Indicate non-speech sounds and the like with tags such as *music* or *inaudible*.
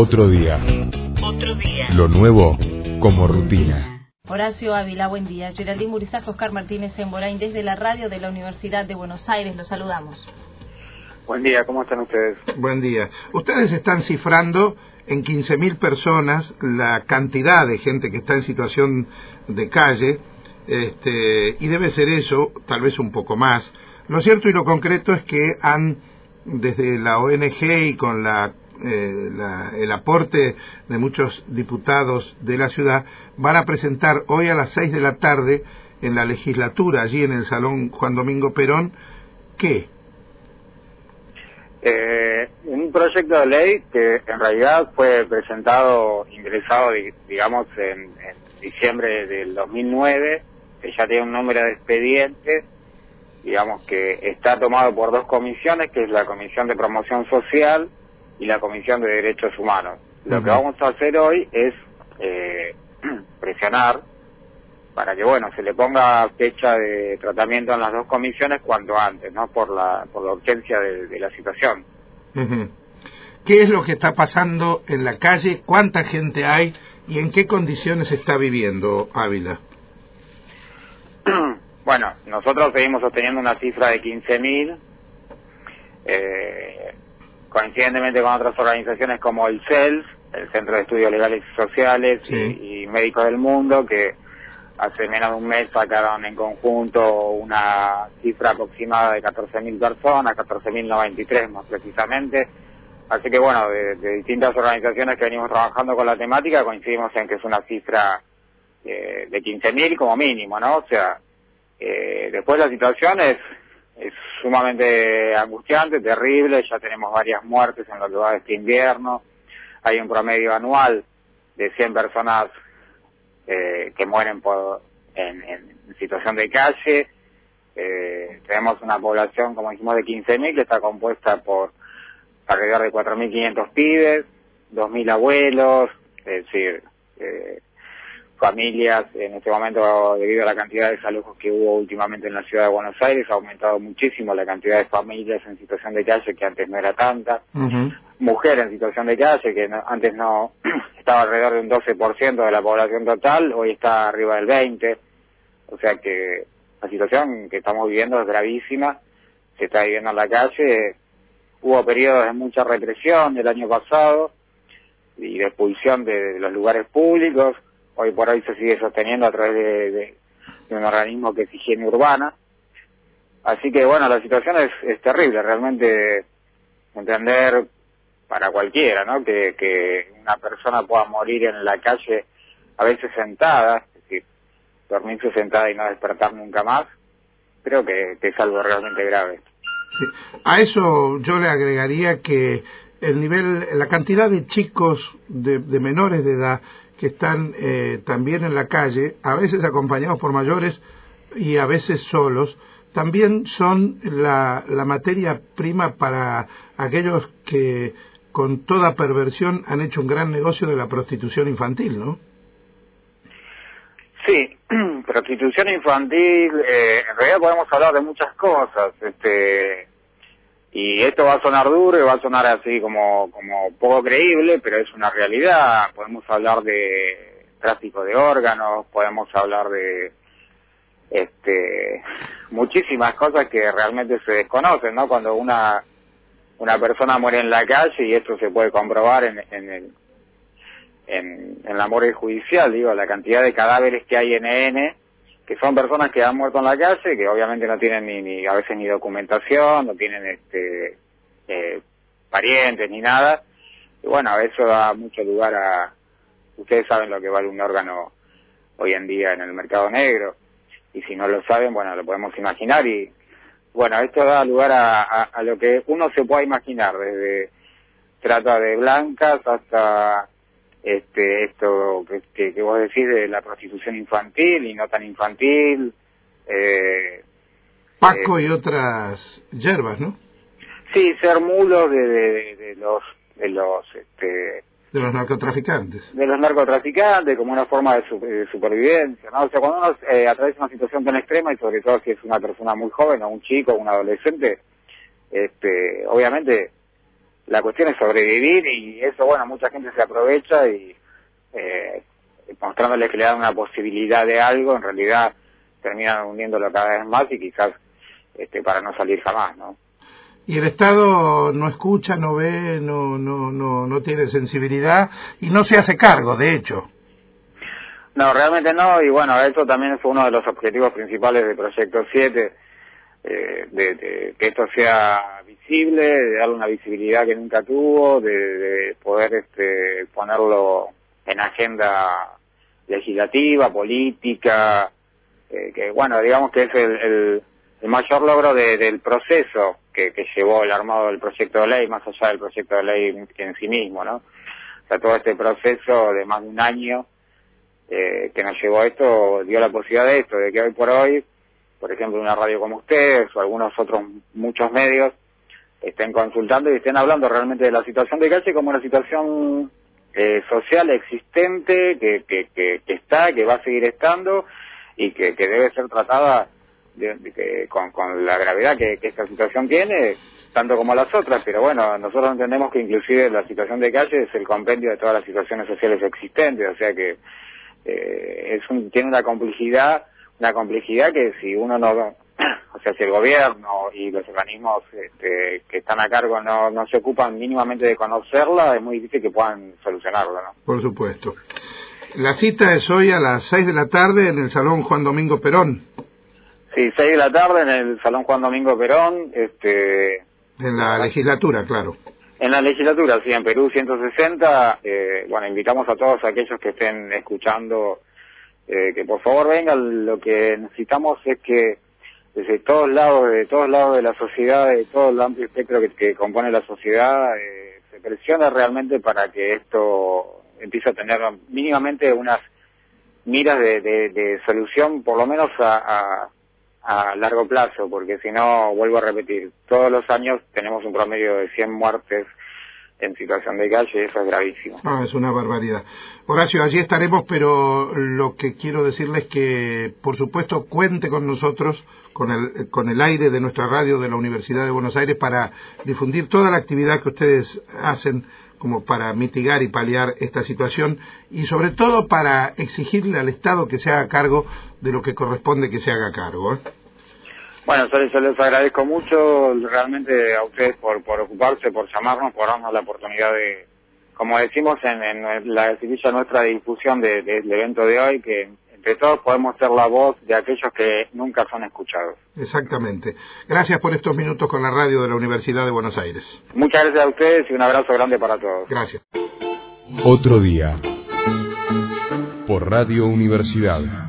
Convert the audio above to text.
Otro día. Otro día. Lo nuevo como rutina. Horacio Ávila, buen día. Geraldine Murizac, Oscar Martínez en Borain, desde la radio de la Universidad de Buenos Aires. Los saludamos. Buen día, ¿cómo están ustedes? Buen día. Ustedes están cifrando en 15.000 personas la cantidad de gente que está en situación de calle, este, y debe ser eso, tal vez un poco más. Lo cierto y lo concreto es que han, desde la ONG y con la eh, la, el aporte de muchos diputados de la ciudad, van a presentar hoy a las seis de la tarde en la legislatura, allí en el Salón Juan Domingo Perón, ¿qué? Eh, un proyecto de ley que en realidad fue presentado, ingresado, digamos, en, en diciembre del 2009, que ya tiene un número de expedientes, digamos que está tomado por dos comisiones, que es la Comisión de Promoción Social y la Comisión de Derechos Humanos. Lo que vamos a hacer hoy es eh, *clears throat* presionar para que, bueno, se le ponga fecha de tratamiento en las dos comisiones cuanto antes, ¿no? Por la, por la urgencia de, la situación. ¿Qué es lo que está pasando en la calle? ¿Cuánta gente hay? ¿Y en qué condiciones está viviendo Ávila? *clears throat* bueno, nosotros seguimos sosteniendo una cifra de 15.000. Eh, coincidentemente con otras organizaciones como el CELS, el Centro de Estudios Legales y Sociales, y, Médicos del Mundo, que hace menos de un mes sacaron en conjunto una cifra aproximada de 14.000 personas, 14.093 más precisamente. Así que bueno, de, distintas organizaciones que venimos trabajando con la temática coincidimos en que es una cifra eh, de 15.000 como mínimo, ¿no? O sea, eh, después la situación es es sumamente angustiante, terrible, ya tenemos varias muertes en lo que va de este invierno, hay un promedio anual de 100 personas eh, que mueren por, en, situación de calle, eh, tenemos una población, como dijimos, de 15.000 que está compuesta por alrededor de 4.500 pibes, 2.000 abuelos, es decir, eh, familias. En este momento, debido a la cantidad de desalojos que hubo últimamente en la ciudad de Buenos Aires, ha aumentado muchísimo la cantidad de familias en situación de calle, que antes no era tanta. Mujeres en situación de calle, que antes no *clears throat* estaba alrededor de un 12% de la población total, hoy está arriba del 20%. O sea que la situación que estamos viviendo es gravísima, se está viviendo en la calle. Hubo periodos de mucha represión el año pasado y de expulsión de los lugares públicos hoy por hoy se sigue sosteniendo a través de, un organismo que es higiene urbana. Así que bueno, la situación es, terrible, realmente entender para cualquiera, ¿no? Que, una persona pueda morir en la calle a veces sentada, es dormirse sentada y no despertar nunca más, creo que, es algo realmente grave. A eso yo le agregaría que el nivel, la cantidad de chicos, de menores de edad que están eh, también en la calle, a veces acompañados por mayores y a veces solos, también son la, la materia prima para aquellos que con toda perversión han hecho un gran negocio de la prostitución infantil, ¿no? Sí, *clears throat* prostitución infantil, eh, en realidad podemos hablar de muchas cosas, este, y esto va a sonar duro y va a sonar así como, como poco creíble, pero es una realidad. Podemos hablar de tráfico de órganos, podemos hablar de este muchísimas cosas que realmente se desconocen, ¿no? Cuando una una persona muere en la calle y esto se puede comprobar en, en el en, en la muerte judicial, digo, la cantidad de cadáveres que hay en EN que son personas que han muerto en la calle, que obviamente no tienen ni, a veces ni documentación, no tienen este eh, parientes ni nada. Y bueno, eso da mucho lugar a, ustedes saben lo que vale un órgano hoy en día en el mercado negro, y si no lo saben, bueno, lo podemos imaginar y bueno, esto da lugar a, a lo que uno se pueda imaginar, desde trata de blancas hasta este esto que, que, vos decís de la prostitución infantil y no tan infantil. Eh, Paco y eh, otras hierbas, ¿no? Sí, ser mulos de, de, los de los este, de los narcotraficantes. De los narcotraficantes como una forma de, supervivencia, ¿no? O sea, cuando uno eh, atraviesa una situación tan extrema y sobre todo si es una persona muy joven o un chico o un adolescente, este, obviamente la cuestión es sobrevivir y eso, bueno, mucha gente se aprovecha y eh, mostrándoles que le dan una posibilidad de algo, en realidad terminan hundiéndolo cada vez más y quizás este, para no salir jamás, ¿no? Y el Estado no escucha, no ve, no, no, no, no tiene sensibilidad y no se hace cargo, de hecho. No, realmente no, y bueno, eso también es uno de los objetivos principales del Proyecto 7, eh, de, que esto sea visible, de darle una visibilidad que nunca tuvo, de, poder este, ponerlo en agenda legislativa, política, eh, que bueno, digamos que es el, el, mayor logro del proceso que, que, llevó el armado del proyecto de ley, más allá del proyecto de ley en sí mismo, ¿no? O sea, todo este proceso de más de un año eh, que nos llevó a esto dio la posibilidad de esto, de que hoy por hoy, por ejemplo, una radio como ustedes o algunos otros muchos medios estén consultando y estén hablando realmente de la situación de calle como una situación eh, social existente que, que, que, está, que va a seguir estando y que, que debe ser tratada con, con la gravedad que, esta situación tiene, tanto como las otras, pero bueno, nosotros entendemos que inclusive la situación de calle es el compendio de todas las situaciones sociales existentes, o sea que eh, es un, tiene una complejidad, una complejidad que si uno no, *clears throat* o sea, si el gobierno y los organismos este, que están a cargo no, no se ocupan mínimamente de conocerla, es muy difícil que puedan solucionarla, ¿no? Por supuesto. La cita es hoy a las 6 de la tarde en el Salón Juan Domingo Perón. Sí, 6 de la tarde en el Salón Juan Domingo Perón. Este, en la legislatura, claro. En la legislatura, sí, en Perú 160, eh, bueno, invitamos a todos aquellos que estén escuchando eh, que por favor vengan. Lo que necesitamos es que desde todos lados, de todos lados de la sociedad, de todo el amplio espectro que, compone la sociedad, eh, se presione realmente para que esto empiece a tener mínimamente unas miras de, solución, por lo menos a a largo plazo, porque si no, vuelvo a repetir, todos los años tenemos un promedio de 100 muertes en situación de calle, eso es gravísimo. Ah, es una barbaridad. Horacio, allí estaremos, pero lo que quiero decirles es que, por supuesto, cuente con nosotros, con el, con el aire de nuestra radio de la Universidad de Buenos Aires, para difundir toda la actividad que ustedes hacen como para mitigar y paliar esta situación y sobre todo para exigirle al Estado que se haga cargo de lo que corresponde que se haga cargo. ¿eh? Bueno, yo, les agradezco mucho realmente a ustedes por, por ocuparse, por llamarnos, por darnos la oportunidad de, como decimos en, en la escribilla nuestra de difusión del evento de hoy, que entre todos podemos ser la voz de aquellos que nunca son escuchados. Exactamente. Gracias por estos minutos con la radio de la Universidad de Buenos Aires. Muchas gracias a ustedes y un abrazo grande para todos. Gracias. Otro día. Por Radio Universidad.